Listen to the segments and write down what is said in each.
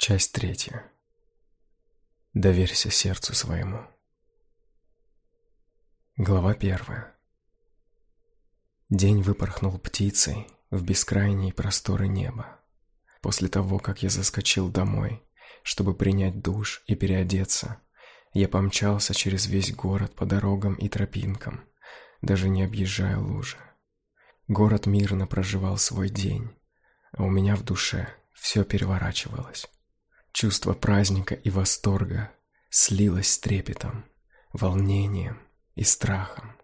Часть третья. Доверься сердцу своему. Глава первая. День выпорхнул птицей в бескрайние просторы неба. После того, как я заскочил домой, чтобы принять душ и переодеться, я помчался через весь город по дорогам и тропинкам, даже не объезжая лужи. Город мирно проживал свой день, а у меня в душе все переворачивалось. Чувство праздника и восторга слилось с трепетом, волнением и страхом.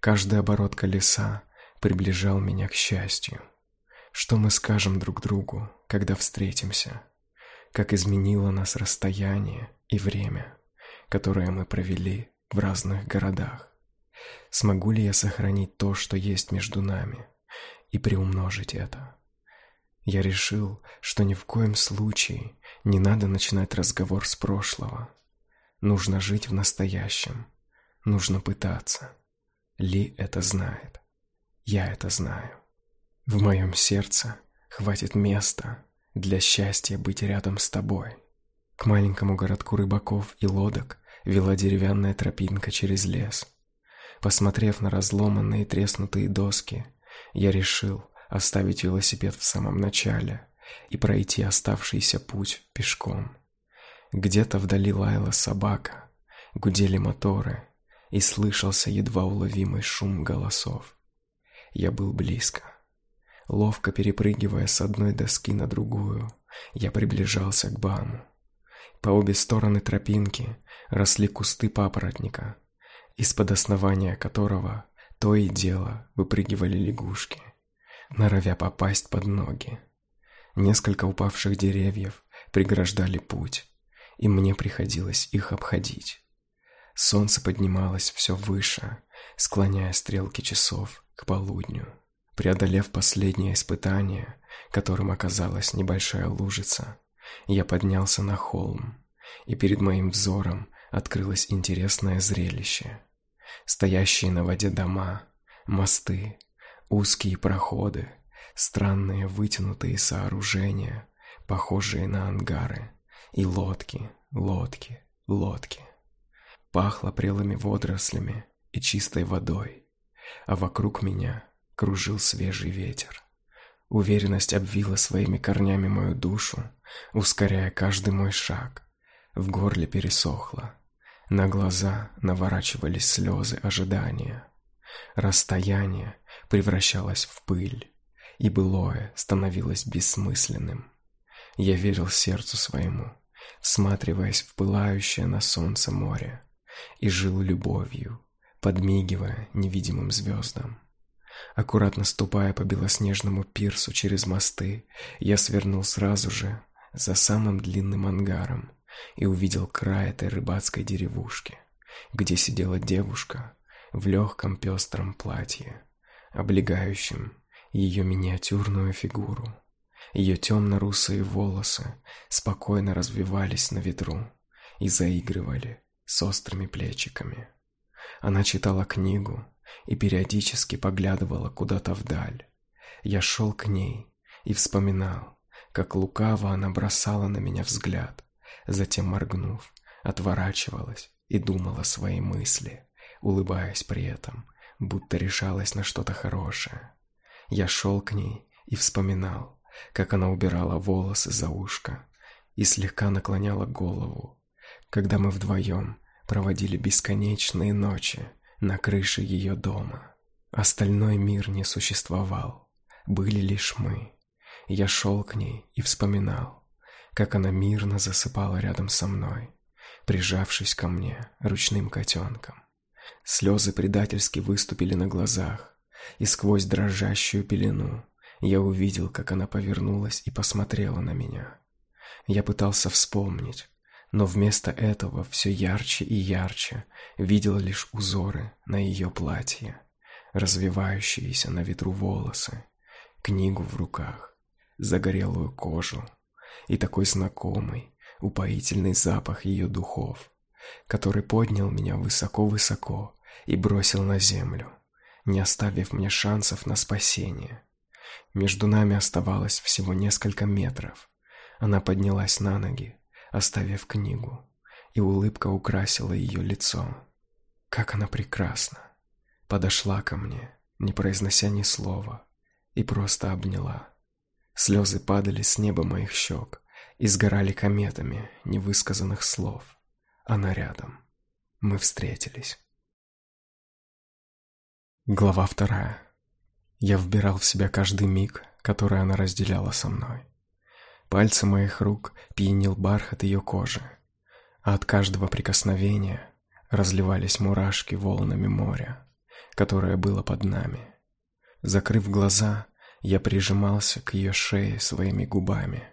Каждый оборот колеса приближал меня к счастью. Что мы скажем друг другу, когда встретимся? Как изменило нас расстояние и время, которое мы провели в разных городах? Смогу ли я сохранить то, что есть между нами, и приумножить это? Я решил, что ни в коем случае не надо начинать разговор с прошлого. Нужно жить в настоящем. Нужно пытаться. Ли это знает. Я это знаю. В моем сердце хватит места для счастья быть рядом с тобой. К маленькому городку рыбаков и лодок вела деревянная тропинка через лес. Посмотрев на разломанные треснутые доски, я решил, оставить велосипед в самом начале и пройти оставшийся путь пешком. Где-то вдали лаяла собака, гудели моторы, и слышался едва уловимый шум голосов. Я был близко. Ловко перепрыгивая с одной доски на другую, я приближался к Баму. По обе стороны тропинки росли кусты папоротника, из-под основания которого то и дело выпрыгивали лягушки норовя попасть под ноги. Несколько упавших деревьев преграждали путь, и мне приходилось их обходить. Солнце поднималось все выше, склоняя стрелки часов к полудню. Преодолев последнее испытание, которым оказалась небольшая лужица, я поднялся на холм, и перед моим взором открылось интересное зрелище. Стоящие на воде дома, мосты, Узкие проходы, странные вытянутые сооружения, похожие на ангары, и лодки, лодки, лодки. Пахло прелыми водорослями и чистой водой, а вокруг меня кружил свежий ветер. Уверенность обвила своими корнями мою душу, ускоряя каждый мой шаг. В горле пересохло, на глаза наворачивались слезы ожидания. Расстояние превращалось в пыль, и былое становилось бессмысленным. Я верил сердцу своему, всматриваясь в пылающее на солнце море, и жил любовью, подмигивая невидимым звездам. Аккуратно ступая по белоснежному пирсу через мосты, я свернул сразу же за самым длинным ангаром и увидел край этой рыбацкой деревушки, где сидела девушка в легком пестром платье облегающим ее миниатюрную фигуру. Ее темно-русые волосы спокойно развивались на ветру и заигрывали с острыми плечиками. Она читала книгу и периодически поглядывала куда-то вдаль. Я шел к ней и вспоминал, как лукаво она бросала на меня взгляд, затем, моргнув, отворачивалась и думала свои мысли, улыбаясь при этом будто решалась на что-то хорошее. Я шел к ней и вспоминал, как она убирала волосы за ушко и слегка наклоняла голову, когда мы вдвоем проводили бесконечные ночи на крыше ее дома. Остальной мир не существовал, были лишь мы. Я шел к ней и вспоминал, как она мирно засыпала рядом со мной, прижавшись ко мне ручным котенком. Слезы предательски выступили на глазах, и сквозь дрожащую пелену я увидел, как она повернулась и посмотрела на меня. Я пытался вспомнить, но вместо этого все ярче и ярче видел лишь узоры на ее платье, развивающиеся на ветру волосы, книгу в руках, загорелую кожу и такой знакомый, упоительный запах ее духов, который поднял меня высоко-высоко и бросил на землю, не оставив мне шансов на спасение. Между нами оставалось всего несколько метров, Она поднялась на ноги, оставив книгу, и улыбка украсила ее лицо. Как она прекрасна! Подошла ко мне, не произнося ни слова, и просто обняла. Слезы падали с неба моих щек и сгорали кометами невысказанных слов. Она рядом. Мы встретились. Глава вторая. Я вбирал в себя каждый миг, который она разделяла со мной. Пальцы моих рук пьянил бархат ее кожи, а от каждого прикосновения разливались мурашки волнами моря, которое было под нами. Закрыв глаза, я прижимался к ее шее своими губами,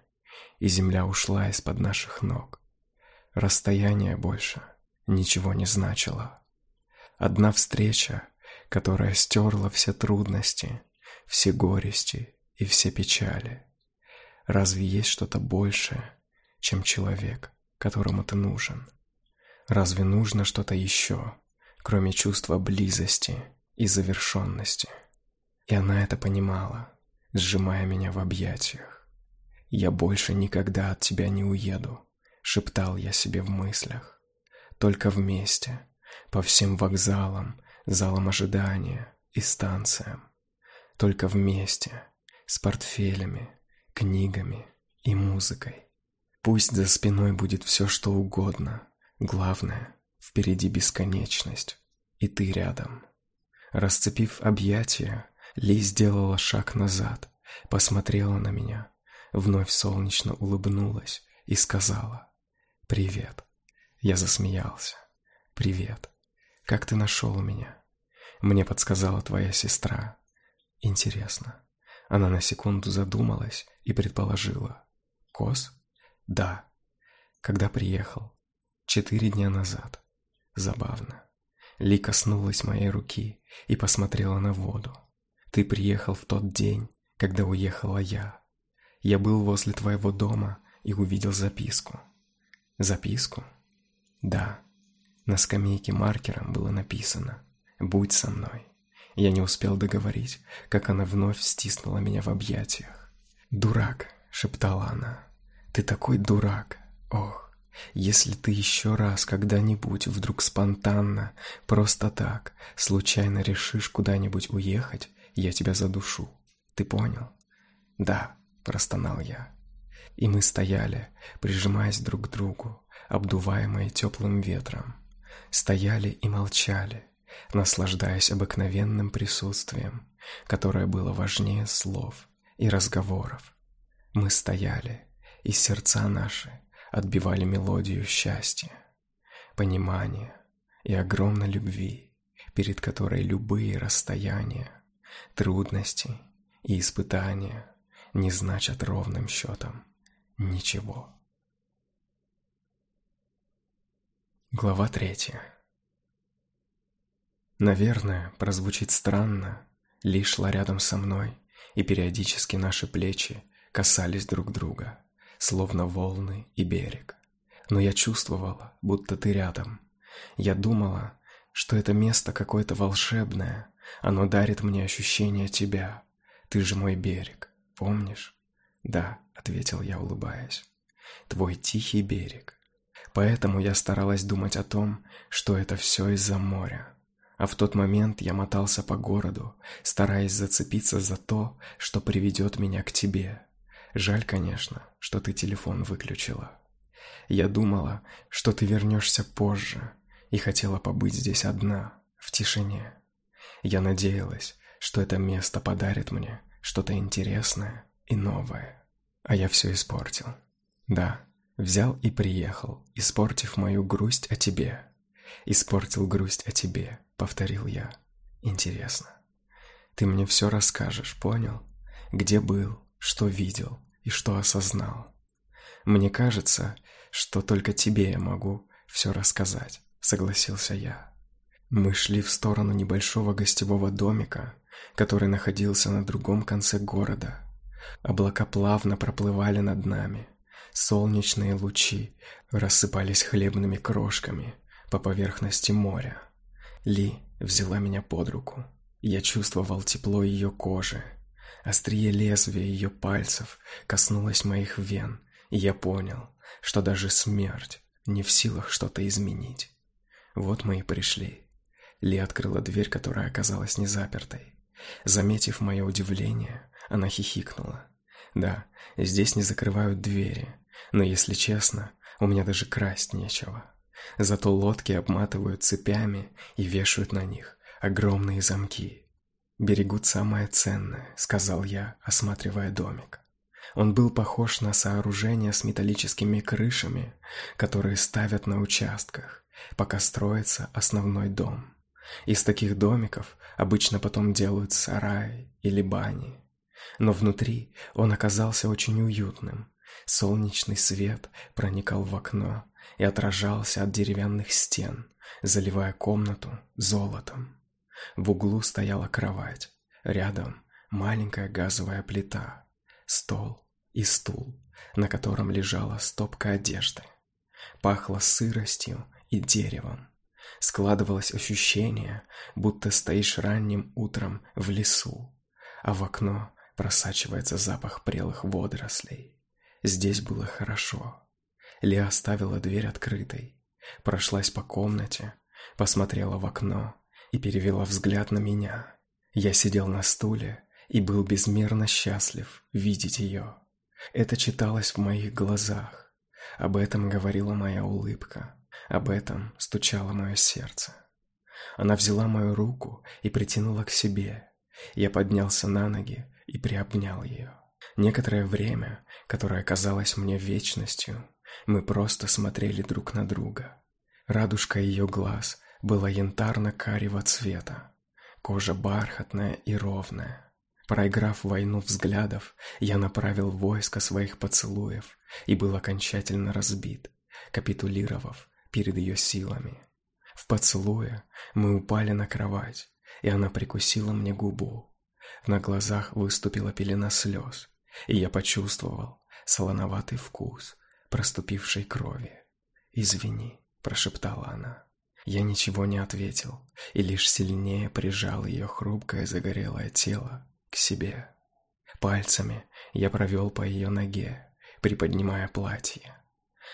и земля ушла из-под наших ног. Расстояние больше ничего не значило. Одна встреча, которая стерла все трудности, все горести и все печали. Разве есть что-то большее, чем человек, которому ты нужен? Разве нужно что-то еще, кроме чувства близости и завершенности? И она это понимала, сжимая меня в объятиях. «Я больше никогда от тебя не уеду», — шептал я себе в мыслях. «Только вместе, по всем вокзалам, залам ожидания и станциям. Только вместе, с портфелями, книгами и музыкой. Пусть за спиной будет все, что угодно. Главное, впереди бесконечность, и ты рядом. Расцепив объятия, Ли сделала шаг назад, посмотрела на меня, вновь солнечно улыбнулась и сказала «Привет». Я засмеялся. «Привет. Как ты нашел меня?» Мне подсказала твоя сестра. Интересно. Она на секунду задумалась и предположила. Кос? Да. Когда приехал? Четыре дня назад. Забавно. Ли коснулась моей руки и посмотрела на воду. Ты приехал в тот день, когда уехала я. Я был возле твоего дома и увидел записку. Записку? Да. На скамейке маркером было написано «Будь со мной». Я не успел договорить, как она вновь стиснула меня в объятиях. «Дурак», — шептала она, — «ты такой дурак, ох, если ты еще раз когда-нибудь вдруг спонтанно, просто так, случайно решишь куда-нибудь уехать, я тебя задушу. Ты понял?» «Да», — простонал я. И мы стояли, прижимаясь друг к другу, обдуваемые теплым ветром. Стояли и молчали, наслаждаясь обыкновенным присутствием, которое было важнее слов и разговоров. Мы стояли, и сердца наши отбивали мелодию счастья, понимания и огромной любви, перед которой любые расстояния, трудности и испытания не значат ровным счетом ничего. Глава третья. Наверное, прозвучит странно, Ли шла рядом со мной, и периодически наши плечи касались друг друга, словно волны и берег. Но я чувствовала, будто ты рядом. Я думала, что это место какое-то волшебное, оно дарит мне ощущение тебя. Ты же мой берег, помнишь? Да, ответил я, улыбаясь. Твой тихий берег. Поэтому я старалась думать о том, что это все из-за моря. А в тот момент я мотался по городу, стараясь зацепиться за то, что приведет меня к тебе. Жаль, конечно, что ты телефон выключила. Я думала, что ты вернешься позже, и хотела побыть здесь одна, в тишине. Я надеялась, что это место подарит мне что-то интересное и новое. А я все испортил. Да, взял и приехал, испортив мою грусть о тебе. Испортил грусть о тебе, повторил я. Интересно. Ты мне все расскажешь, понял? Где был, что видел и что осознал. Мне кажется, что только тебе я могу все рассказать, согласился я. Мы шли в сторону небольшого гостевого домика, который находился на другом конце города. Облака плавно проплывали над нами. Солнечные лучи рассыпались хлебными крошками по поверхности моря. Ли взяла меня под руку. Я чувствовал тепло ее кожи. Острие лезвия ее пальцев коснулось моих вен И я понял, что даже смерть не в силах что-то изменить. Вот мы и пришли. Ли открыла дверь, которая оказалась не запертой. Заметив мое удивление, она хихикнула. Да, здесь не закрывают двери, но если честно, у меня даже красть нечего. Зато лодки обматывают цепями и вешают на них огромные замки. «Берегут самое ценное», — сказал я, осматривая домик. Он был похож на сооружение с металлическими крышами, которые ставят на участках, пока строится основной дом. Из таких домиков обычно потом делают сараи или бани. Но внутри он оказался очень уютным. Солнечный свет проникал в окно и отражался от деревянных стен, заливая комнату золотом. В углу стояла кровать, рядом маленькая газовая плита, стол и стул, на котором лежала стопка одежды. Пахло сыростью и деревом. Складывалось ощущение, будто стоишь ранним утром в лесу, а в окно просачивается запах прелых водорослей. Здесь было хорошо. Леа оставила дверь открытой, прошлась по комнате, посмотрела в окно и перевела взгляд на меня. Я сидел на стуле и был безмерно счастлив видеть ее. Это читалось в моих глазах. Об этом говорила моя улыбка. Об этом стучало мое сердце. Она взяла мою руку и притянула к себе. Я поднялся на ноги и приобнял ее. Некоторое время, которое казалось мне вечностью, мы просто смотрели друг на друга. Радужка ее глаз была янтарно-карего цвета, кожа бархатная и ровная. Проиграв войну взглядов, я направил войско своих поцелуев и был окончательно разбит, капитулировав перед ее силами. В поцелуе мы упали на кровать, и она прикусила мне губу. На глазах выступила пелена слез, и я почувствовал солоноватый вкус проступившей крови. «Извини», – прошептала она. Я ничего не ответил и лишь сильнее прижал ее хрупкое загорелое тело к себе. Пальцами я провел по ее ноге, приподнимая платье.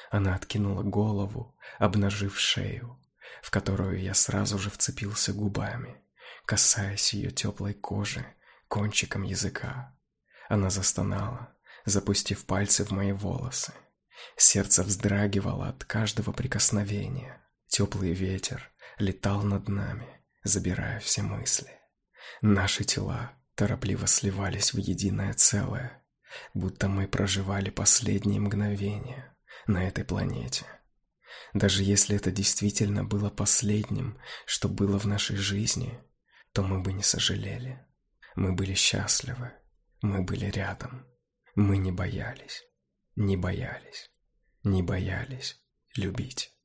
Она откинула голову, обнажив шею, в которую я сразу же вцепился губами, касаясь ее теплой кожи кончиком языка. Она застонала, запустив пальцы в мои волосы. Сердце вздрагивало от каждого прикосновения. Теплый ветер летал над нами, забирая все мысли. Наши тела торопливо сливались в единое целое, будто мы проживали последние мгновения на этой планете. Даже если это действительно было последним, что было в нашей жизни, то мы бы не сожалели. Мы были счастливы, мы были рядом, мы не боялись, не боялись, не боялись любить.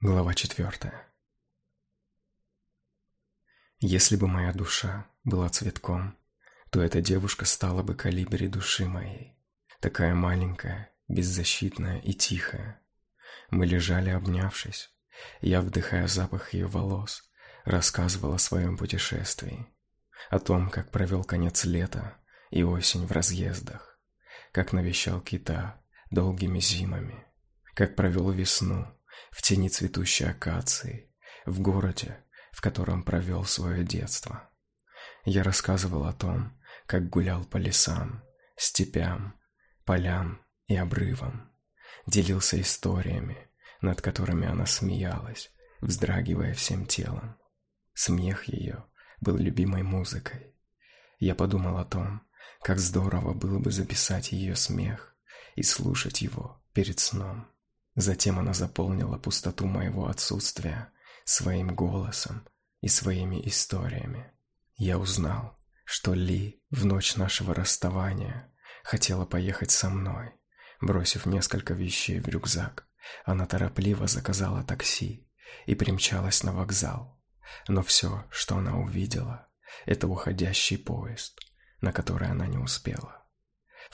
Глава четвертая. Если бы моя душа была цветком, то эта девушка стала бы калибре души моей. Такая маленькая, беззащитная и тихая. Мы лежали, обнявшись. Я, вдыхая запах ее волос, рассказывал о своем путешествии. О том, как провел конец лета и осень в разъездах. Как навещал кита долгими зимами. Как провел весну в тени цветущей акации, в городе, в котором провел свое детство. Я рассказывал о том, как гулял по лесам, степям, полям и обрывам. Делился историями, над которыми она смеялась, вздрагивая всем телом. Смех ее был любимой музыкой. Я подумал о том, как здорово было бы записать ее смех и слушать его перед сном. Затем она заполнила пустоту моего отсутствия своим голосом и своими историями. Я узнал, что Ли в ночь нашего расставания хотела поехать со мной. Бросив несколько вещей в рюкзак, она торопливо заказала такси и примчалась на вокзал. Но все, что она увидела, это уходящий поезд, на который она не успела.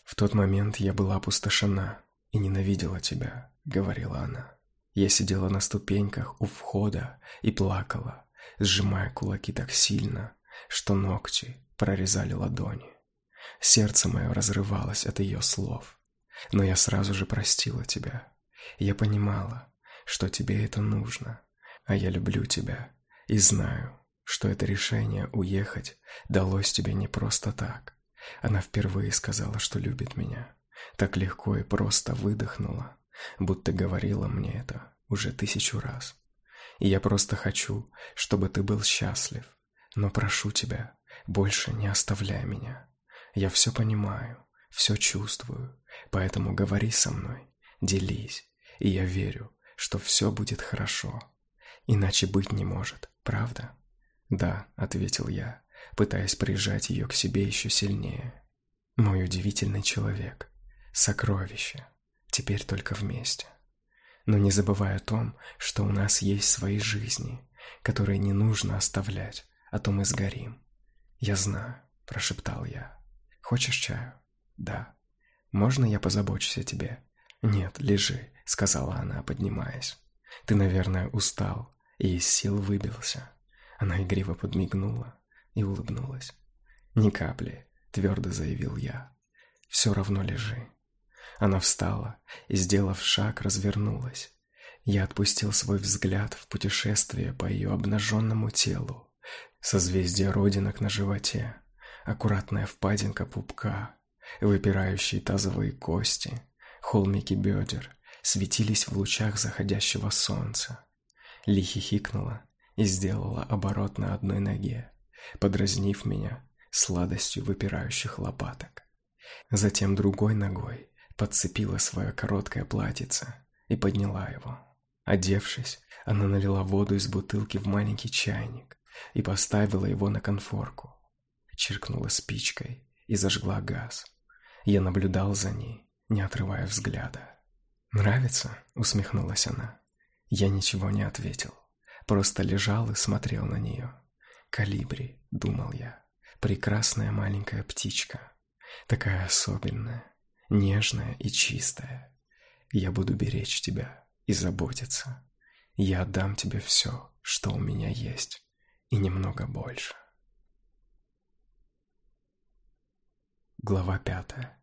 В тот момент я была опустошена и ненавидела тебя, говорила она. Я сидела на ступеньках у входа и плакала, сжимая кулаки так сильно, что ногти прорезали ладони. Сердце мое разрывалось от ее слов. Но я сразу же простила тебя. Я понимала, что тебе это нужно, а я люблю тебя и знаю, что это решение уехать далось тебе не просто так. Она впервые сказала, что любит меня. Так легко и просто выдохнула, будто говорила мне это уже тысячу раз. И я просто хочу, чтобы ты был счастлив. Но прошу тебя, больше не оставляй меня. Я все понимаю, все чувствую, поэтому говори со мной, делись, и я верю, что все будет хорошо. Иначе быть не может, правда? Да, ответил я, пытаясь прижать ее к себе еще сильнее. Мой удивительный человек, сокровище, теперь только вместе. Но не забывай о том, что у нас есть свои жизни, которые не нужно оставлять, а то мы сгорим. Я знаю, прошептал я. Хочешь чаю? Да. Можно я позабочусь о тебе? Нет, лежи, сказала она, поднимаясь. Ты, наверное, устал и из сил выбился. Она игриво подмигнула и улыбнулась. Ни капли, твердо заявил я. Все равно лежи. Она встала и, сделав шаг, развернулась. Я отпустил свой взгляд в путешествие по ее обнаженному телу. Созвездие родинок на животе, аккуратная впадинка пупка, выпирающие тазовые кости, холмики бедер светились в лучах заходящего солнца. Ли хихикнула и сделала оборот на одной ноге, подразнив меня сладостью выпирающих лопаток. Затем другой ногой подцепила свое короткое платьице и подняла его. Одевшись, она налила воду из бутылки в маленький чайник и поставила его на конфорку. Чиркнула спичкой и зажгла газ. Я наблюдал за ней, не отрывая взгляда. «Нравится?» — усмехнулась она. Я ничего не ответил. Просто лежал и смотрел на нее. «Калибри», — думал я. «Прекрасная маленькая птичка. Такая особенная нежная и чистая. Я буду беречь тебя и заботиться. Я отдам тебе все, что у меня есть, и немного больше. Глава пятая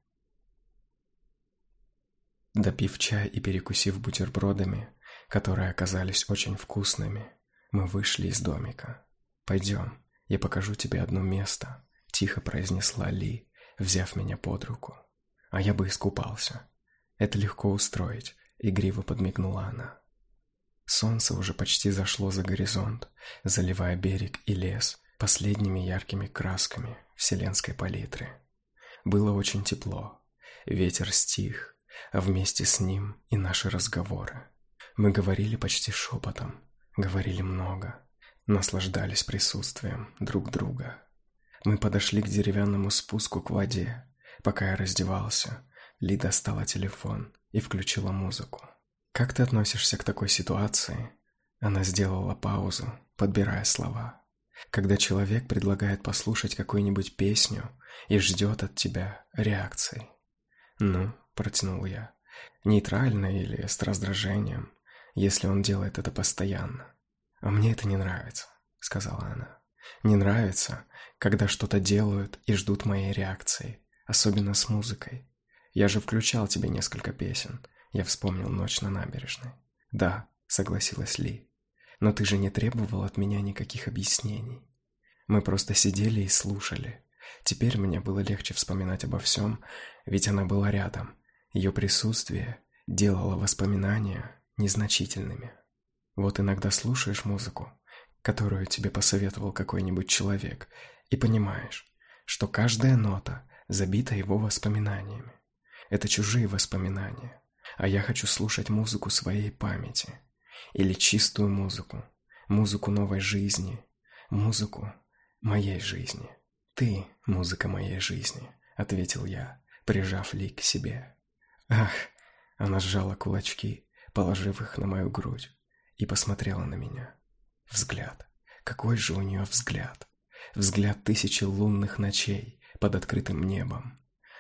Допив чай и перекусив бутербродами, которые оказались очень вкусными, мы вышли из домика. «Пойдем, я покажу тебе одно место», — тихо произнесла Ли, взяв меня под руку а я бы искупался. Это легко устроить, игриво подмигнула она. Солнце уже почти зашло за горизонт, заливая берег и лес последними яркими красками вселенской палитры. Было очень тепло, ветер стих, а вместе с ним и наши разговоры. Мы говорили почти шепотом, говорили много, наслаждались присутствием друг друга. Мы подошли к деревянному спуску к воде, Пока я раздевался, Ли достала телефон и включила музыку. «Как ты относишься к такой ситуации?» Она сделала паузу, подбирая слова. «Когда человек предлагает послушать какую-нибудь песню и ждет от тебя реакции». «Ну», — протянул я, — «нейтрально или с раздражением, если он делает это постоянно». «А мне это не нравится», — сказала она. «Не нравится, когда что-то делают и ждут моей реакции особенно с музыкой. Я же включал тебе несколько песен. Я вспомнил ночь на набережной. Да, согласилась Ли. Но ты же не требовал от меня никаких объяснений. Мы просто сидели и слушали. Теперь мне было легче вспоминать обо всем, ведь она была рядом. Ее присутствие делало воспоминания незначительными. Вот иногда слушаешь музыку, которую тебе посоветовал какой-нибудь человек, и понимаешь, что каждая нота забита его воспоминаниями. Это чужие воспоминания, а я хочу слушать музыку своей памяти. Или чистую музыку, музыку новой жизни, музыку моей жизни. «Ты — музыка моей жизни», — ответил я, прижав Ли к себе. «Ах!» — она сжала кулачки, положив их на мою грудь, и посмотрела на меня. Взгляд. Какой же у нее взгляд? Взгляд тысячи лунных ночей, под открытым небом,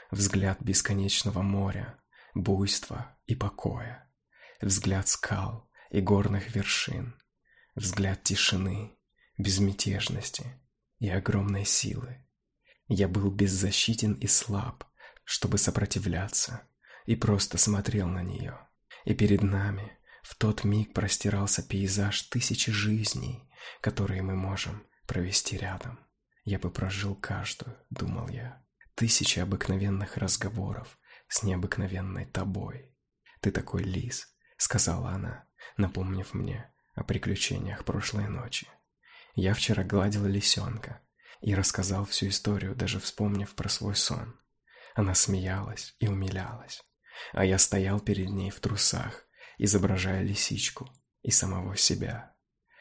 взгляд бесконечного моря, буйства и покоя, взгляд скал и горных вершин, взгляд тишины, безмятежности и огромной силы. Я был беззащитен и слаб, чтобы сопротивляться, и просто смотрел на нее. И перед нами в тот миг простирался пейзаж тысячи жизней, которые мы можем провести рядом. Я бы прожил каждую, думал я. Тысячи обыкновенных разговоров с необыкновенной тобой. Ты такой лис, сказала она, напомнив мне о приключениях прошлой ночи. Я вчера гладил лисенка и рассказал всю историю, даже вспомнив про свой сон. Она смеялась и умилялась, а я стоял перед ней в трусах, изображая лисичку и самого себя.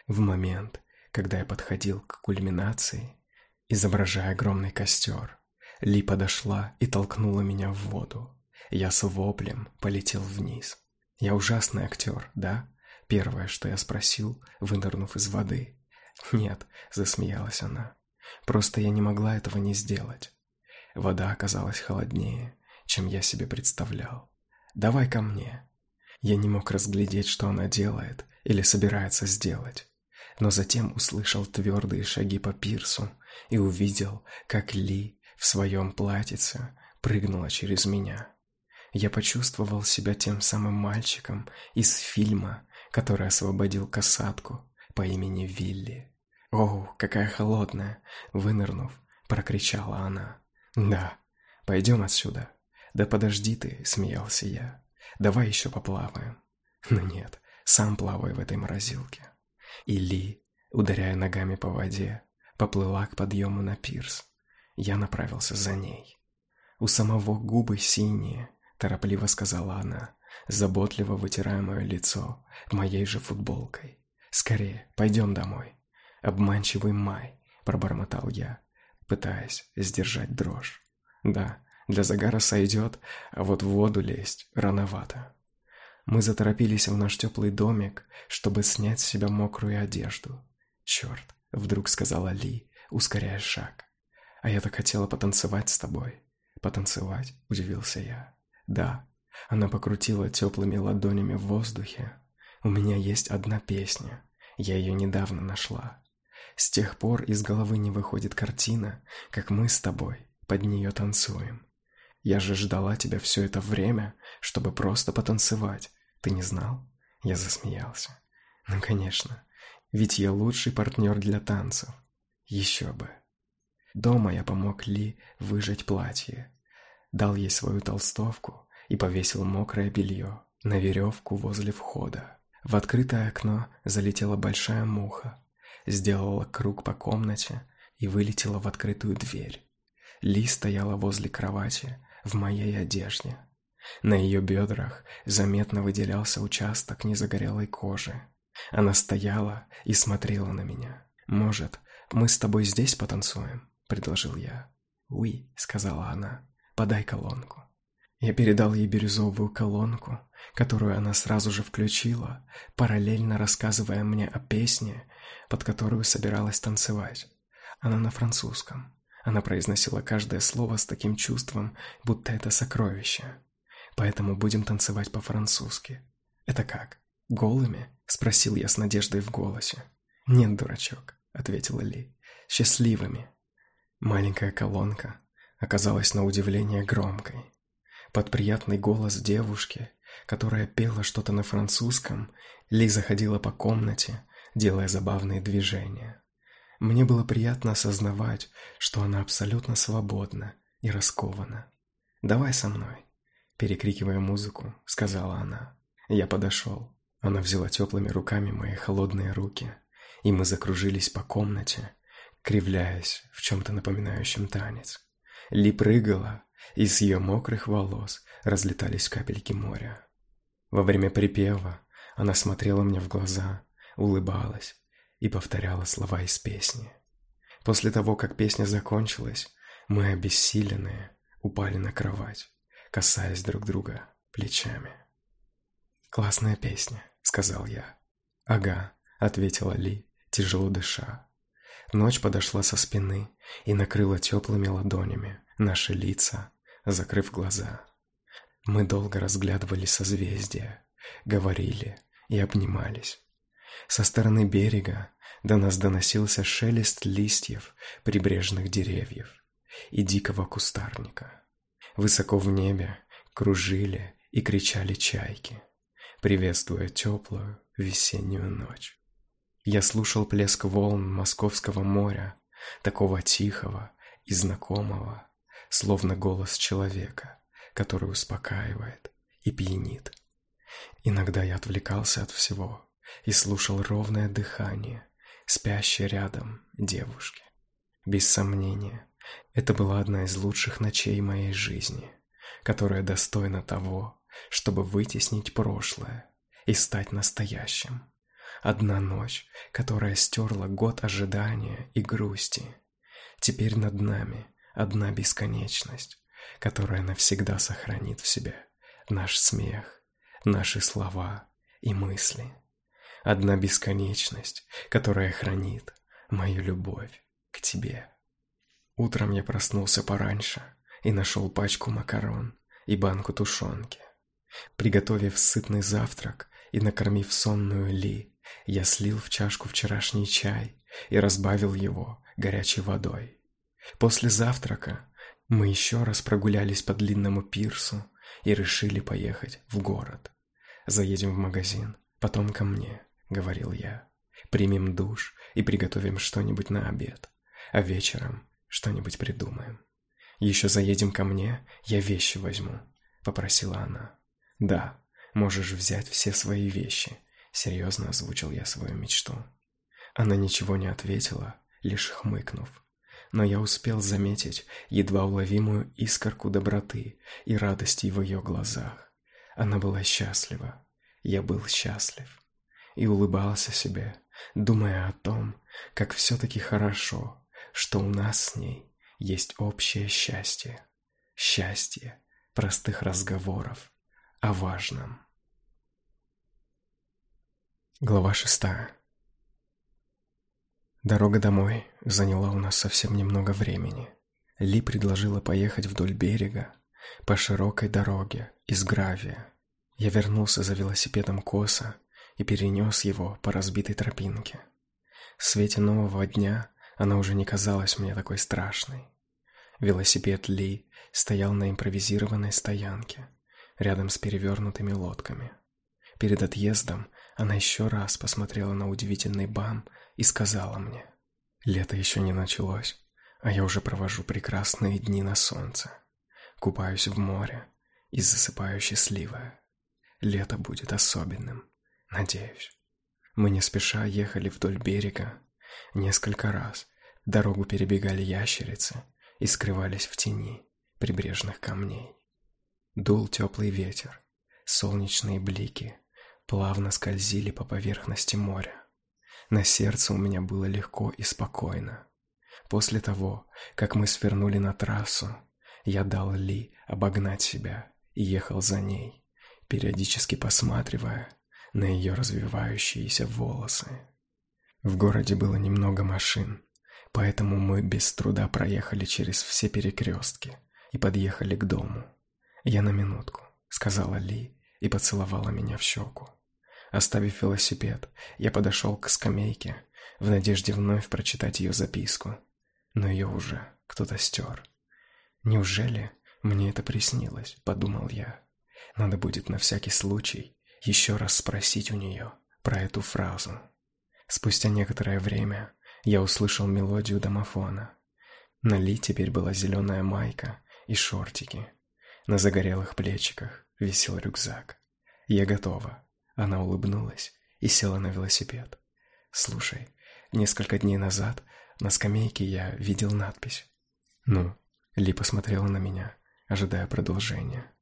В момент, когда я подходил к кульминации, изображая огромный костер, Ли подошла и толкнула меня в воду. Я с воплем полетел вниз. Я ужасный актер, да? Первое, что я спросил, вынырнув из воды. «Нет», — засмеялась она. «Просто я не могла этого не сделать». Вода оказалась холоднее, чем я себе представлял. «Давай ко мне». Я не мог разглядеть, что она делает или собирается сделать. Но затем услышал твердые шаги по пирсу и увидел, как Ли в своем платьице прыгнула через меня. Я почувствовал себя тем самым мальчиком из фильма, который освободил касатку по имени Вилли. «Оу, какая холодная!» Вынырнув, прокричала она. «Да, пойдем отсюда». «Да подожди ты», — смеялся я. «Давай еще поплаваем». Но нет, сам плаваю в этой морозилке. И Ли, ударяя ногами по воде, поплыла к подъему на пирс. Я направился за ней. У самого губы синие, торопливо сказала она, заботливо вытирая мое лицо моей же футболкой. «Скорее, пойдем домой». «Обманчивый май», — пробормотал я, пытаясь сдержать дрожь. «Да, для загара сойдет, а вот в воду лезть рановато». Мы заторопились в наш теплый домик, чтобы снять с себя мокрую одежду. «Черт», — вдруг сказала Ли, ускоряя шаг. «А я так хотела потанцевать с тобой». «Потанцевать?» — удивился я. «Да, она покрутила теплыми ладонями в воздухе. «У меня есть одна песня. Я ее недавно нашла. С тех пор из головы не выходит картина, как мы с тобой под нее танцуем. Я же ждала тебя все это время, чтобы просто потанцевать. Ты не знал?» Я засмеялся. «Ну, конечно. Ведь я лучший партнер для танцев. Еще бы». Дома я помог Ли выжать платье. Дал ей свою толстовку и повесил мокрое белье на веревку возле входа. В открытое окно залетела большая муха, сделала круг по комнате и вылетела в открытую дверь. Ли стояла возле кровати в моей одежде. На ее бедрах заметно выделялся участок незагорелой кожи. Она стояла и смотрела на меня. «Может, мы с тобой здесь потанцуем?» – предложил я. «Уи», – сказала она, – «подай колонку». Я передал ей бирюзовую колонку, которую она сразу же включила, параллельно рассказывая мне о песне, под которую собиралась танцевать. Она на французском. Она произносила каждое слово с таким чувством, будто это сокровище. Поэтому будем танцевать по-французски. Это как? Голыми? Спросил я с надеждой в голосе. Нет, дурачок, ответила Ли. Счастливыми. Маленькая колонка оказалась на удивление громкой. Под приятный голос девушки, которая пела что-то на французском, Лиза ходила по комнате, делая забавные движения. Мне было приятно осознавать, что она абсолютно свободна и раскована. «Давай со мной», – перекрикивая музыку, сказала она. Я подошел. Она взяла теплыми руками мои холодные руки, и мы закружились по комнате, кривляясь в чем-то напоминающем танец. Ли прыгала, и с ее мокрых волос разлетались капельки моря. Во время припева она смотрела мне в глаза, улыбалась и повторяла слова из песни. После того, как песня закончилась, мы, обессиленные, упали на кровать, касаясь друг друга плечами. «Классная песня», — сказал я. «Ага», — ответила Ли, тяжело дыша. Ночь подошла со спины и накрыла теплыми ладонями наши лица, закрыв глаза. Мы долго разглядывали созвездия, говорили и обнимались. Со стороны берега до нас доносился шелест листьев прибрежных деревьев. и дикого кустарника. Высоко в небе кружили и кричали чайки, приветствуя теплую весеннюю ночь. Я слушал плеск волн московского моря, такого тихого и знакомого, словно голос человека, который успокаивает и пьянит. Иногда я отвлекался от всего и слушал ровное дыхание спящей рядом девушки. Без сомнения, это была одна из лучших ночей моей жизни, которая достойна того, чтобы вытеснить прошлое и стать настоящим. Одна ночь, которая стерла год ожидания и грусти. Теперь над нами одна бесконечность, которая навсегда сохранит в себе наш смех, наши слова и мысли. Одна бесконечность, которая хранит мою любовь к тебе. Утром я проснулся пораньше и нашел пачку макарон и банку тушенки. Приготовив сытный завтрак и накормив сонную Ли, я слил в чашку вчерашний чай и разбавил его горячей водой. После завтрака мы еще раз прогулялись по длинному пирсу и решили поехать в город. Заедем в магазин, потом ко мне, говорил я. Примем душ и приготовим что-нибудь на обед, а вечером что-нибудь придумаем. Еще заедем ко мне, я вещи возьму, попросила она. Да, можешь взять все свои вещи, серьезно озвучил я свою мечту. Она ничего не ответила, лишь хмыкнув. Но я успел заметить едва уловимую искорку доброты и радости в ее глазах. Она была счастлива, я был счастлив и улыбался себе, думая о том, как все-таки хорошо, что у нас с ней есть общее счастье. Счастье простых разговоров о важном. Глава шестая. Дорога домой заняла у нас совсем немного времени. Ли предложила поехать вдоль берега, по широкой дороге, из гравия. Я вернулся за велосипедом Коса и перенес его по разбитой тропинке. В свете нового дня она уже не казалась мне такой страшной. Велосипед Ли стоял на импровизированной стоянке, рядом с перевернутыми лодками. Перед отъездом она еще раз посмотрела на удивительный бам и сказала мне, «Лето еще не началось, а я уже провожу прекрасные дни на солнце, купаюсь в море и засыпаю счастливая. Лето будет особенным, надеюсь». Мы не спеша ехали вдоль берега. Несколько раз дорогу перебегали ящерицы и скрывались в тени прибрежных камней. Дул теплый ветер, солнечные блики плавно скользили по поверхности моря. На сердце у меня было легко и спокойно. После того, как мы свернули на трассу, я дал Ли обогнать себя и ехал за ней, периодически посматривая на ее развивающиеся волосы. В городе было немного машин, поэтому мы без труда проехали через все перекрестки и подъехали к дому. «Я на минутку», — сказала Ли и поцеловала меня в щеку. Оставив велосипед, я подошел к скамейке, в надежде вновь прочитать ее записку. Но ее уже кто-то стер. «Неужели мне это приснилось?» – подумал я. Надо будет на всякий случай еще раз спросить у нее про эту фразу. Спустя некоторое время я услышал мелодию домофона. На Ли теперь была зеленая майка и шортики. На загорелых плечиках висел рюкзак. Я готова. Она улыбнулась и села на велосипед. «Слушай, несколько дней назад на скамейке я видел надпись». «Ну?» Ли посмотрела на меня, ожидая продолжения.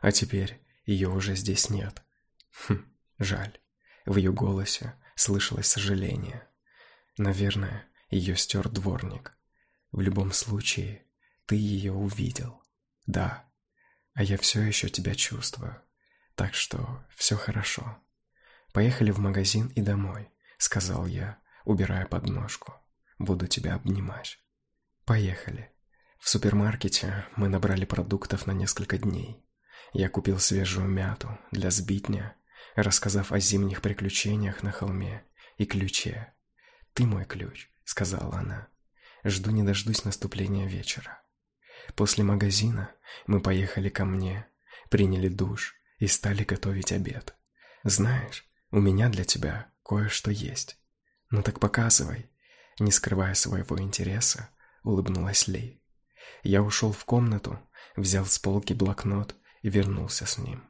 «А теперь ее уже здесь нет». «Хм, жаль». В ее голосе слышалось сожаление. «Наверное, ее стер дворник. В любом случае, ты ее увидел. Да, а я все еще тебя чувствую. Так что все хорошо. Поехали в магазин и домой, сказал я, убирая подножку. Буду тебя обнимать. Поехали. В супермаркете мы набрали продуктов на несколько дней. Я купил свежую мяту для сбитня, рассказав о зимних приключениях на холме и ключе. «Ты мой ключ», — сказала она. «Жду не дождусь наступления вечера. После магазина мы поехали ко мне, приняли душ и стали готовить обед. Знаешь, у меня для тебя кое-что есть. Ну так показывай. Не скрывая своего интереса, улыбнулась Ли. Я ушел в комнату, взял с полки блокнот и вернулся с ним.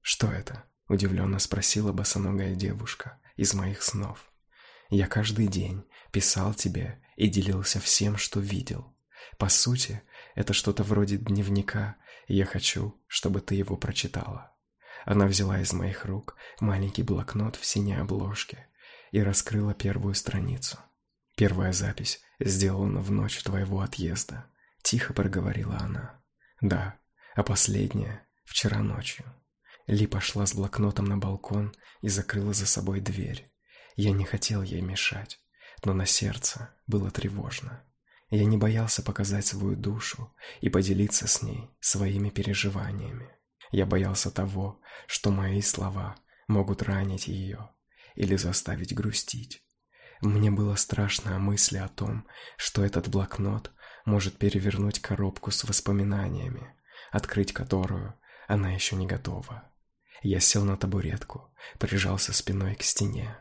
«Что это?» – удивленно спросила босоногая девушка из моих снов. «Я каждый день писал тебе и делился всем, что видел. По сути, это что-то вроде дневника, и я хочу, чтобы ты его прочитала». Она взяла из моих рук маленький блокнот в синей обложке и раскрыла первую страницу. Первая запись сделана в ночь твоего отъезда. Тихо проговорила она. Да, а последняя — вчера ночью. Ли пошла с блокнотом на балкон и закрыла за собой дверь. Я не хотел ей мешать, но на сердце было тревожно. Я не боялся показать свою душу и поделиться с ней своими переживаниями. Я боялся того, что мои слова могут ранить ее или заставить грустить. Мне было страшно о мысли о том, что этот блокнот может перевернуть коробку с воспоминаниями, открыть которую она еще не готова. Я сел на табуретку, прижался спиной к стене.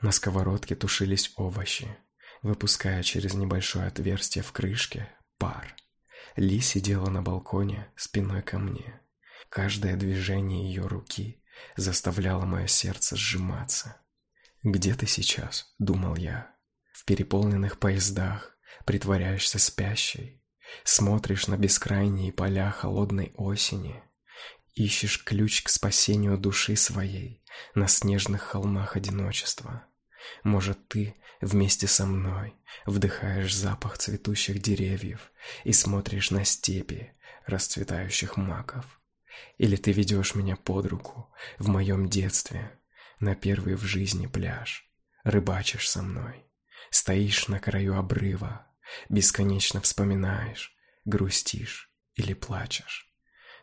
На сковородке тушились овощи, выпуская через небольшое отверстие в крышке пар. Ли сидела на балконе спиной ко мне. Каждое движение ее руки заставляло мое сердце сжиматься. «Где ты сейчас?» – думал я. В переполненных поездах притворяешься спящей, смотришь на бескрайние поля холодной осени, ищешь ключ к спасению души своей на снежных холмах одиночества. Может, ты вместе со мной вдыхаешь запах цветущих деревьев и смотришь на степи расцветающих маков. Или ты ведешь меня под руку в моем детстве на первый в жизни пляж, рыбачишь со мной, стоишь на краю обрыва, бесконечно вспоминаешь, грустишь или плачешь.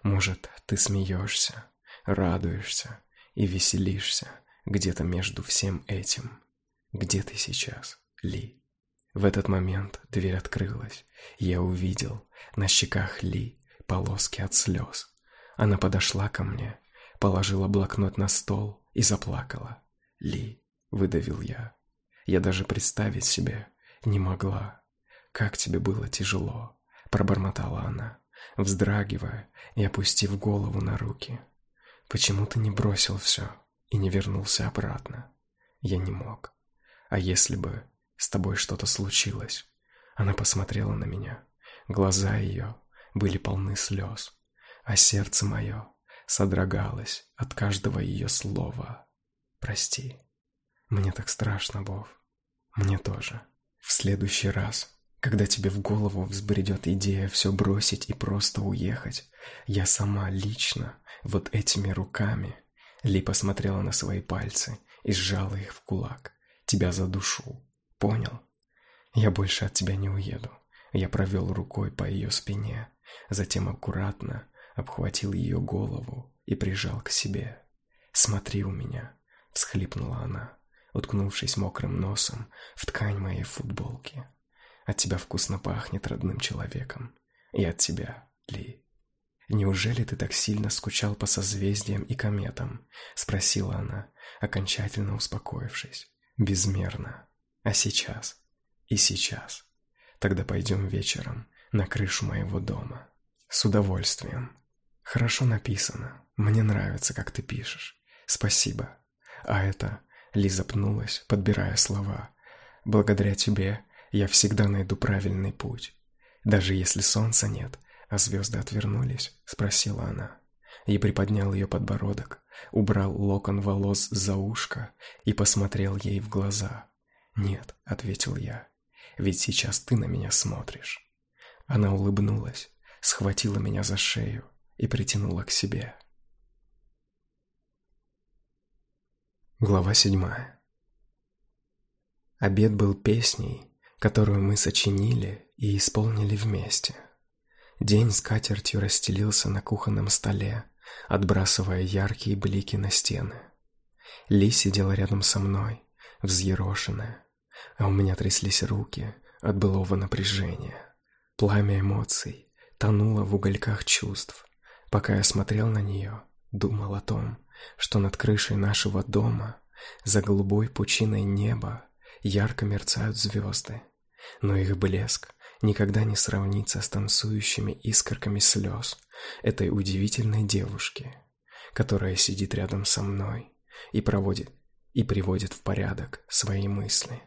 Может, ты смеешься, радуешься и веселишься где-то между всем этим. Где ты сейчас, Ли? В этот момент дверь открылась, я увидел на щеках Ли полоски от слез. Она подошла ко мне, положила блокнот на стол и заплакала. «Ли», — выдавил я. Я даже представить себе не могла. «Как тебе было тяжело», — пробормотала она, вздрагивая и опустив голову на руки. «Почему ты не бросил все и не вернулся обратно?» Я не мог. «А если бы с тобой что-то случилось?» Она посмотрела на меня. Глаза ее были полны слез а сердце мое содрогалось от каждого ее слова. Прости. Мне так страшно, Бов. Мне тоже. В следующий раз, когда тебе в голову взбредет идея все бросить и просто уехать, я сама лично, вот этими руками, Ли посмотрела на свои пальцы и сжала их в кулак. Тебя за душу. Понял? Я больше от тебя не уеду. Я провел рукой по ее спине, затем аккуратно обхватил ее голову и прижал к себе. «Смотри у меня!» — всхлипнула она, уткнувшись мокрым носом в ткань моей футболки. «От тебя вкусно пахнет родным человеком. И от тебя, Ли». «Неужели ты так сильно скучал по созвездиям и кометам?» — спросила она, окончательно успокоившись. «Безмерно. А сейчас? И сейчас. Тогда пойдем вечером на крышу моего дома. С удовольствием». Хорошо написано. Мне нравится, как ты пишешь. Спасибо. А это... Лиза пнулась, подбирая слова. Благодаря тебе я всегда найду правильный путь. Даже если солнца нет, а звезды отвернулись, спросила она. Я приподнял ее подбородок, убрал локон волос за ушко и посмотрел ей в глаза. «Нет», — ответил я, — «ведь сейчас ты на меня смотришь». Она улыбнулась, схватила меня за шею и притянула к себе. Глава седьмая. Обед был песней, которую мы сочинили и исполнили вместе. День с катертью расстелился на кухонном столе, отбрасывая яркие блики на стены. Ли сидела рядом со мной, взъерошенная, а у меня тряслись руки от былого напряжения. Пламя эмоций тонула в угольках чувств. Пока я смотрел на нее, думал о том, что над крышей нашего дома, за голубой пучиной неба, ярко мерцают звезды, но их блеск никогда не сравнится с танцующими искорками слез этой удивительной девушки, которая сидит рядом со мной и проводит и приводит в порядок свои мысли.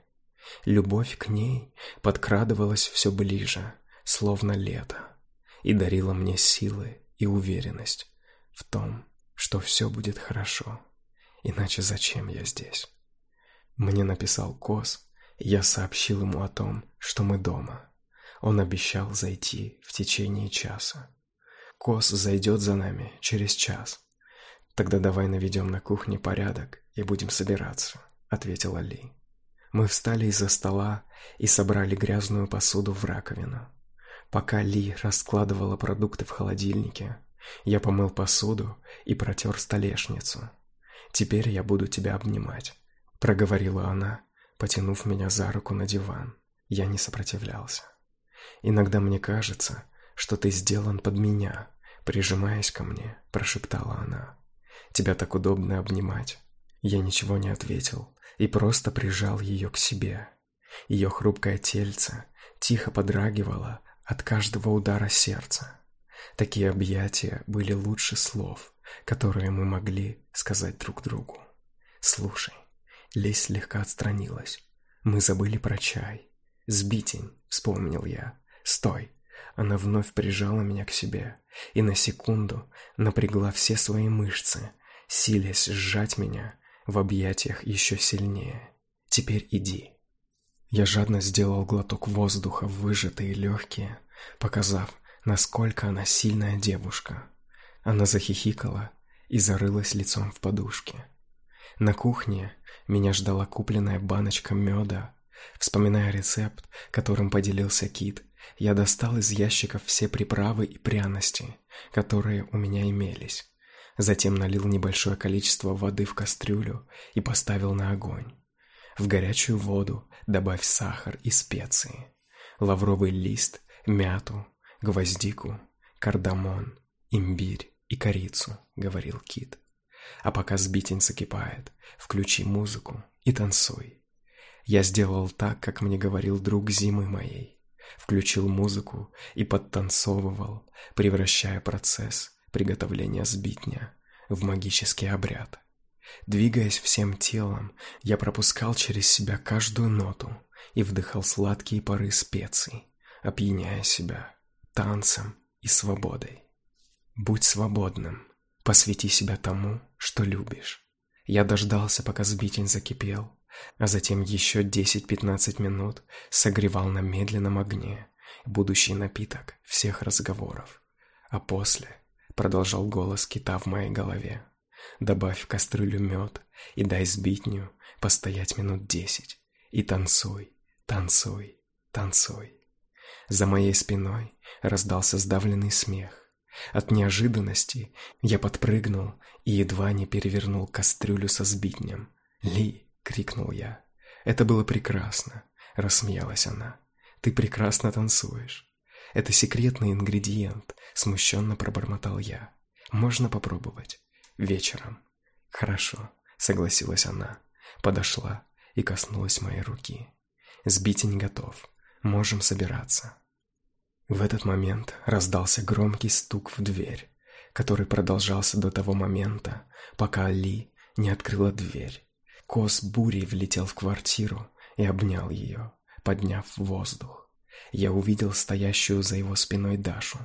Любовь к ней подкрадывалась все ближе, словно лето, и дарила мне силы и уверенность в том, что все будет хорошо. Иначе зачем я здесь? Мне написал Кос, я сообщил ему о том, что мы дома. Он обещал зайти в течение часа. Кос зайдет за нами через час. Тогда давай наведем на кухне порядок и будем собираться, ответила Ли. Мы встали из-за стола и собрали грязную посуду в раковину. Пока Ли раскладывала продукты в холодильнике, я помыл посуду и протер столешницу. Теперь я буду тебя обнимать, проговорила она, потянув меня за руку на диван. Я не сопротивлялся. Иногда мне кажется, что ты сделан под меня, прижимаясь ко мне, прошептала она. Тебя так удобно обнимать. Я ничего не ответил и просто прижал ее к себе. Ее хрупкое тельце тихо подрагивало от каждого удара сердца. Такие объятия были лучше слов, которые мы могли сказать друг другу. Слушай, Лесь слегка отстранилась. Мы забыли про чай. Сбитень, вспомнил я. Стой. Она вновь прижала меня к себе и на секунду напрягла все свои мышцы, силясь сжать меня в объятиях еще сильнее. Теперь иди. Я жадно сделал глоток воздуха в выжатые легкие, показав, насколько она сильная девушка. Она захихикала и зарылась лицом в подушке. На кухне меня ждала купленная баночка меда. Вспоминая рецепт, которым поделился Кит, я достал из ящиков все приправы и пряности, которые у меня имелись. Затем налил небольшое количество воды в кастрюлю и поставил на огонь. В горячую воду добавь сахар и специи, лавровый лист, мяту, гвоздику, кардамон, имбирь и корицу, говорил Кит. А пока сбитень закипает, включи музыку и танцуй. Я сделал так, как мне говорил друг зимы моей. Включил музыку и подтанцовывал, превращая процесс приготовления сбитня в магический обряд. Двигаясь всем телом, я пропускал через себя каждую ноту и вдыхал сладкие пары специй, опьяняя себя танцем и свободой. Будь свободным, посвяти себя тому, что любишь. Я дождался, пока сбитень закипел, а затем еще 10-15 минут согревал на медленном огне будущий напиток всех разговоров. А после продолжал голос кита в моей голове. Добавь в кастрюлю мед и дай сбитню постоять минут десять. И танцуй, танцуй, танцуй. За моей спиной раздался сдавленный смех. От неожиданности я подпрыгнул и едва не перевернул кастрюлю со сбитнем. «Ли!» — крикнул я. «Это было прекрасно!» — рассмеялась она. «Ты прекрасно танцуешь!» «Это секретный ингредиент», — смущенно пробормотал я. «Можно попробовать?» «Вечером». «Хорошо», — согласилась она. Подошла и коснулась моей руки. «Сбитень готов. Можем собираться». В этот момент раздался громкий стук в дверь, который продолжался до того момента, пока Али не открыла дверь. Кос бурей влетел в квартиру и обнял ее, подняв в воздух. Я увидел стоящую за его спиной Дашу.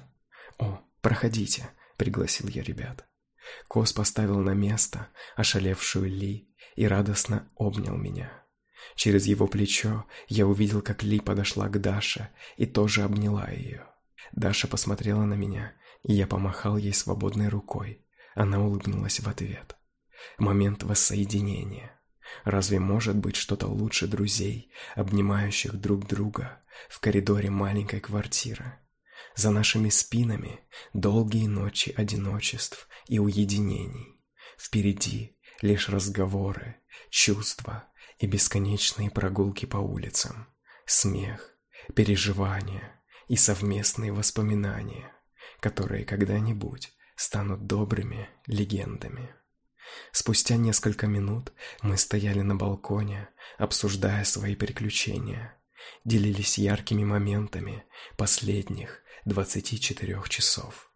«О, проходите», — пригласил я ребят. Кос поставил на место ошалевшую Ли и радостно обнял меня. Через его плечо я увидел, как Ли подошла к Даше и тоже обняла ее. Даша посмотрела на меня, и я помахал ей свободной рукой. Она улыбнулась в ответ. Момент воссоединения. Разве может быть что-то лучше друзей, обнимающих друг друга в коридоре маленькой квартиры? За нашими спинами долгие ночи одиночеств и уединений. Впереди лишь разговоры, чувства и бесконечные прогулки по улицам, смех, переживания и совместные воспоминания. которые когда-нибудь станут добрыми легендами. Спустя несколько минут мы стояли на балконе, обсуждая свои приключения, делились яркими моментами последних 24 часов.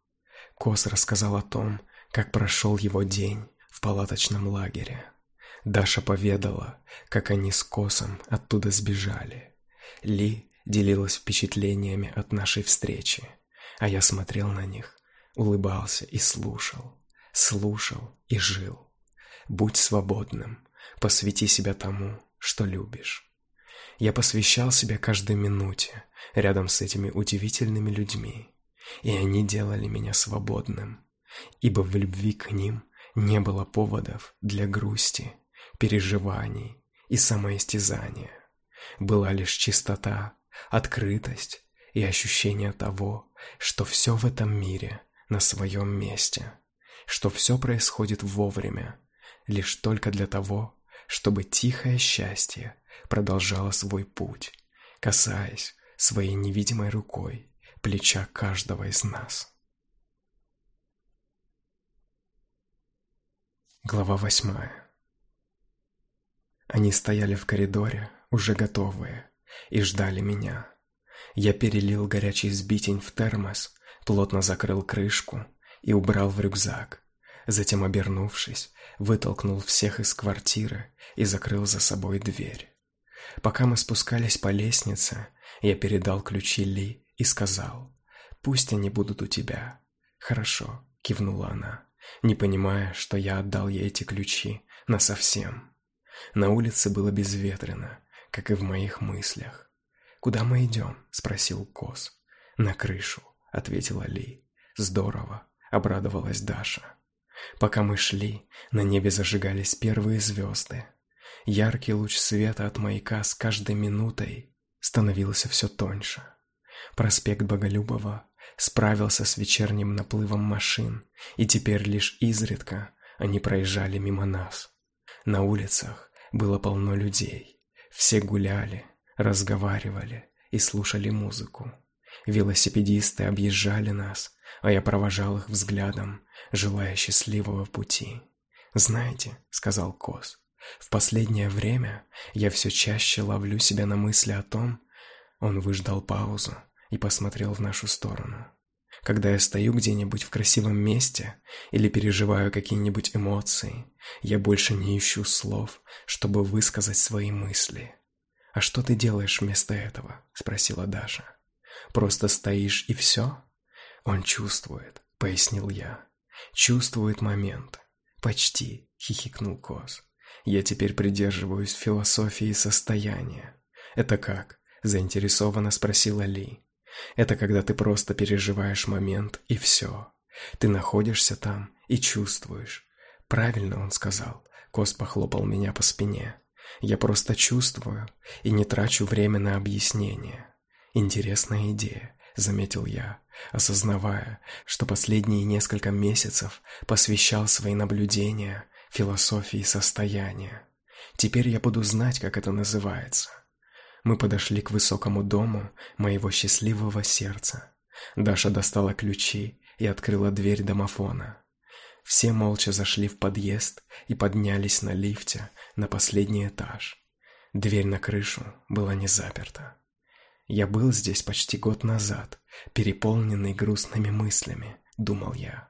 Кос рассказал о том, как прошел его день в палаточном лагере. Даша поведала, как они с Косом оттуда сбежали. Ли делилась впечатлениями от нашей встречи, а я смотрел на них, улыбался и слушал, слушал и жил. Будь свободным, посвяти себя тому, что любишь. Я посвящал себя каждой минуте рядом с этими удивительными людьми, и они делали меня свободным, ибо в любви к ним не было поводов для грусти, переживаний и самоистязания. Была лишь чистота, открытость и ощущение того, что все в этом мире на своем месте, что все происходит вовремя, лишь только для того, чтобы тихое счастье продолжало свой путь, касаясь своей невидимой рукой плеча каждого из нас. Глава восьмая. Они стояли в коридоре, уже готовые, и ждали меня. Я перелил горячий сбитень в термос, плотно закрыл крышку и убрал в рюкзак. Затем, обернувшись, вытолкнул всех из квартиры и закрыл за собой дверь. Пока мы спускались по лестнице, я передал ключи Ли и сказал, «Пусть они будут у тебя». «Хорошо», — кивнула она, не понимая, что я отдал ей эти ключи насовсем. На улице было безветренно, как и в моих мыслях. «Куда мы идем?» — спросил Кос. «На крышу», — ответила Ли. «Здорово», — обрадовалась Даша. Пока мы шли, на небе зажигались первые звезды. Яркий луч света от маяка с каждой минутой становился все тоньше. Проспект Боголюбова справился с вечерним наплывом машин, и теперь лишь изредка они проезжали мимо нас. На улицах было полно людей. Все гуляли, разговаривали и слушали музыку. Велосипедисты объезжали нас, а я провожал их взглядом, желая счастливого пути. «Знаете», — сказал Кос, — «в последнее время я все чаще ловлю себя на мысли о том...» Он выждал паузу и посмотрел в нашу сторону. Когда я стою где-нибудь в красивом месте или переживаю какие-нибудь эмоции, я больше не ищу слов, чтобы высказать свои мысли. «А что ты делаешь вместо этого?» – спросила Даша. «Просто стоишь и все?» «Он чувствует», – пояснил я. «Чувствует момент». «Почти», – хихикнул Кос. «Я теперь придерживаюсь философии состояния». «Это как?» – заинтересованно спросила Ли. Это когда ты просто переживаешь момент и все. Ты находишься там и чувствуешь. Правильно он сказал. Кос похлопал меня по спине. Я просто чувствую и не трачу время на объяснение. Интересная идея, заметил я, осознавая, что последние несколько месяцев посвящал свои наблюдения философии состояния. Теперь я буду знать, как это называется. Мы подошли к высокому дому моего счастливого сердца. Даша достала ключи и открыла дверь домофона. Все молча зашли в подъезд и поднялись на лифте на последний этаж. Дверь на крышу была не заперта. Я был здесь почти год назад, переполненный грустными мыслями, думал я.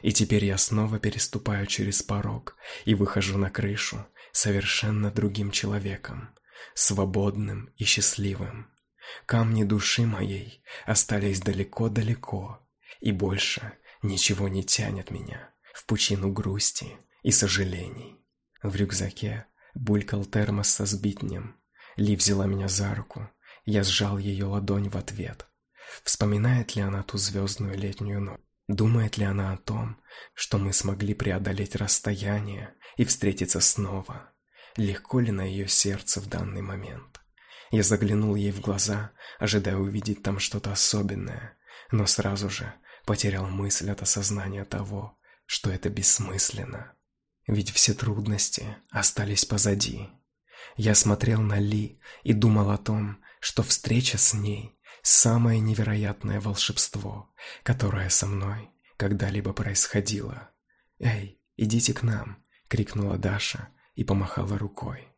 И теперь я снова переступаю через порог и выхожу на крышу совершенно другим человеком, свободным и счастливым. Камни души моей остались далеко-далеко, и больше ничего не тянет меня в пучину грусти и сожалений. В рюкзаке булькал термос со сбитнем. Ли взяла меня за руку, я сжал ее ладонь в ответ. Вспоминает ли она ту звездную летнюю ночь? Думает ли она о том, что мы смогли преодолеть расстояние и встретиться снова? Легко ли на ее сердце в данный момент. Я заглянул ей в глаза, ожидая увидеть там что-то особенное, но сразу же потерял мысль от осознания того, что это бессмысленно. Ведь все трудности остались позади. Я смотрел на Ли и думал о том, что встреча с ней самое невероятное волшебство, которое со мной когда-либо происходило. «Эй, идите к нам!» — крикнула Даша и помахала рукой.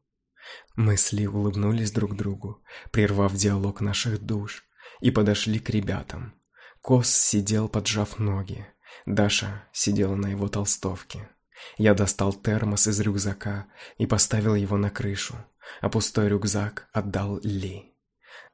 Мысли улыбнулись друг другу, прервав диалог наших душ, и подошли к ребятам. Кос сидел, поджав ноги. Даша сидела на его толстовке. Я достал термос из рюкзака и поставил его на крышу, а пустой рюкзак отдал Ли.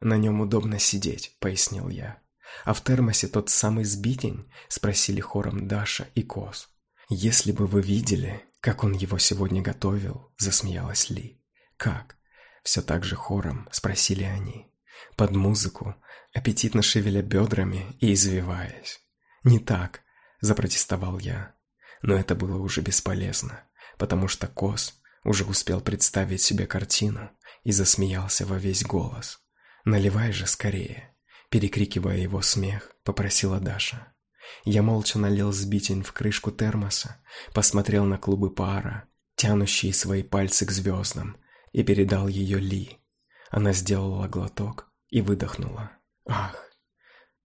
«На нем удобно сидеть», — пояснил я. «А в термосе тот самый сбитень?» — спросили хором Даша и Кос. «Если бы вы видели, как он его сегодня готовил», — засмеялась Ли. «Как?» — все так же хором спросили они. Под музыку, аппетитно шевеля бедрами и извиваясь. «Не так», — запротестовал я. Но это было уже бесполезно, потому что Кос уже успел представить себе картину и засмеялся во весь голос. «Наливай же скорее!» Перекрикивая его смех, попросила Даша. Я молча налил сбитень в крышку термоса, посмотрел на клубы пара, тянущие свои пальцы к звездам, и передал ее Ли. Она сделала глоток и выдохнула. «Ах!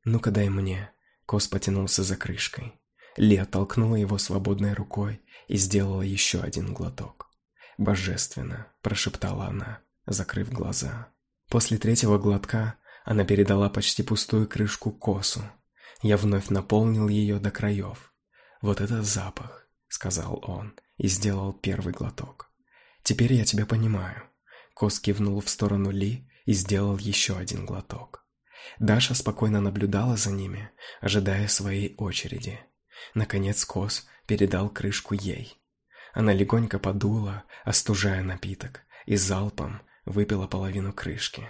Ну-ка дай мне!» Кос потянулся за крышкой. Ли оттолкнула его свободной рукой и сделала еще один глоток. «Божественно!» – прошептала она, закрыв глаза. После третьего глотка она передала почти пустую крышку косу. Я вновь наполнил ее до краев. «Вот это запах», — сказал он и сделал первый глоток. «Теперь я тебя понимаю». Кос кивнул в сторону Ли и сделал еще один глоток. Даша спокойно наблюдала за ними, ожидая своей очереди. Наконец Кос передал крышку ей. Она легонько подула, остужая напиток, и залпом выпила половину крышки.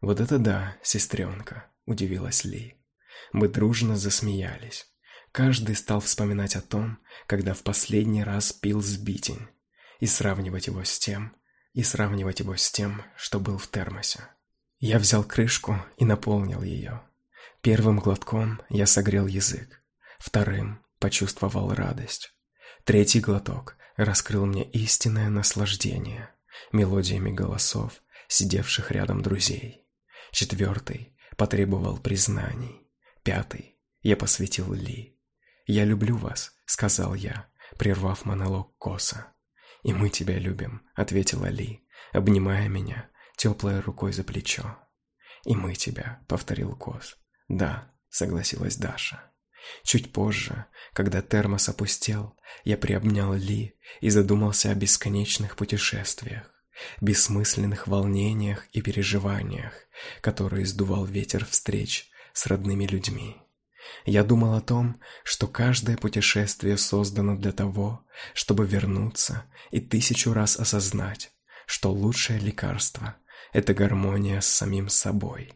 «Вот это да, сестренка!» – удивилась Ли. Мы дружно засмеялись. Каждый стал вспоминать о том, когда в последний раз пил сбитень, и сравнивать его с тем, и сравнивать его с тем, что был в термосе. Я взял крышку и наполнил ее. Первым глотком я согрел язык, вторым почувствовал радость. Третий глоток раскрыл мне истинное наслаждение мелодиями голосов, сидевших рядом друзей. Четвертый потребовал признаний. Пятый я посвятил Ли. «Я люблю вас», — сказал я, прервав монолог Коса. «И мы тебя любим», — ответила Ли, обнимая меня теплой рукой за плечо. «И мы тебя», — повторил Кос. «Да», — согласилась Даша. Чуть позже, когда термос опустел, я приобнял Ли и задумался о бесконечных путешествиях, бессмысленных волнениях и переживаниях, которые сдувал ветер встреч с родными людьми. Я думал о том, что каждое путешествие создано для того, чтобы вернуться и тысячу раз осознать, что лучшее лекарство – это гармония с самим собой,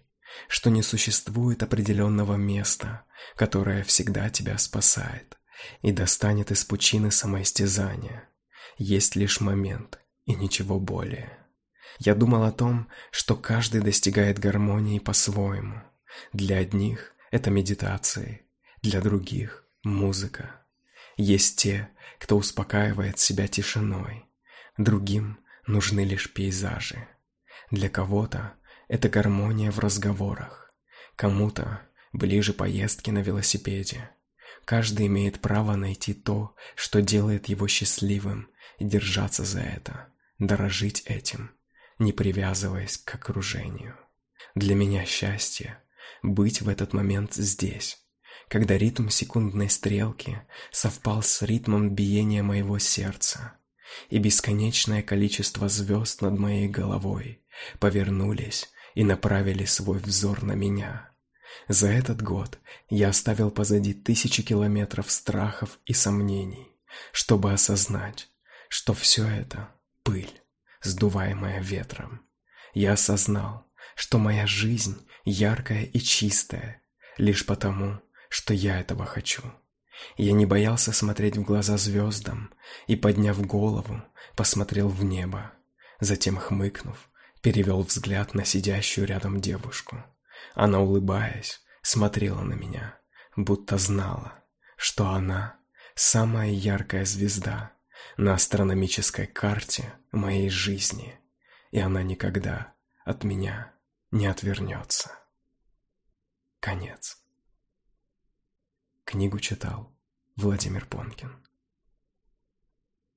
что не существует определенного места, которое всегда тебя спасает и достанет из пучины самоистязания. Есть лишь момент и ничего более. Я думал о том, что каждый достигает гармонии по-своему. Для одних это медитации, для других – музыка. Есть те, кто успокаивает себя тишиной, другим нужны лишь пейзажи. Для кого-то это гармония в разговорах, кому-то ближе поездки на велосипеде. Каждый имеет право найти то, что делает его счастливым, и держаться за это, дорожить этим, не привязываясь к окружению. Для меня счастье – быть в этот момент здесь, когда ритм секундной стрелки совпал с ритмом биения моего сердца, и бесконечное количество звезд над моей головой повернулись и направили свой взор на меня – за этот год я оставил позади тысячи километров страхов и сомнений, чтобы осознать, что все это – пыль, сдуваемая ветром. Я осознал, что моя жизнь яркая и чистая, лишь потому, что я этого хочу. Я не боялся смотреть в глаза звездам и, подняв голову, посмотрел в небо. Затем, хмыкнув, перевел взгляд на сидящую рядом девушку. Она, улыбаясь, смотрела на меня, будто знала, что она – самая яркая звезда на астрономической карте моей жизни, и она никогда от меня не отвернется. конец. Книгу читал Владимир Понкин.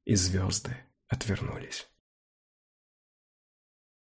И звезды отвернулись.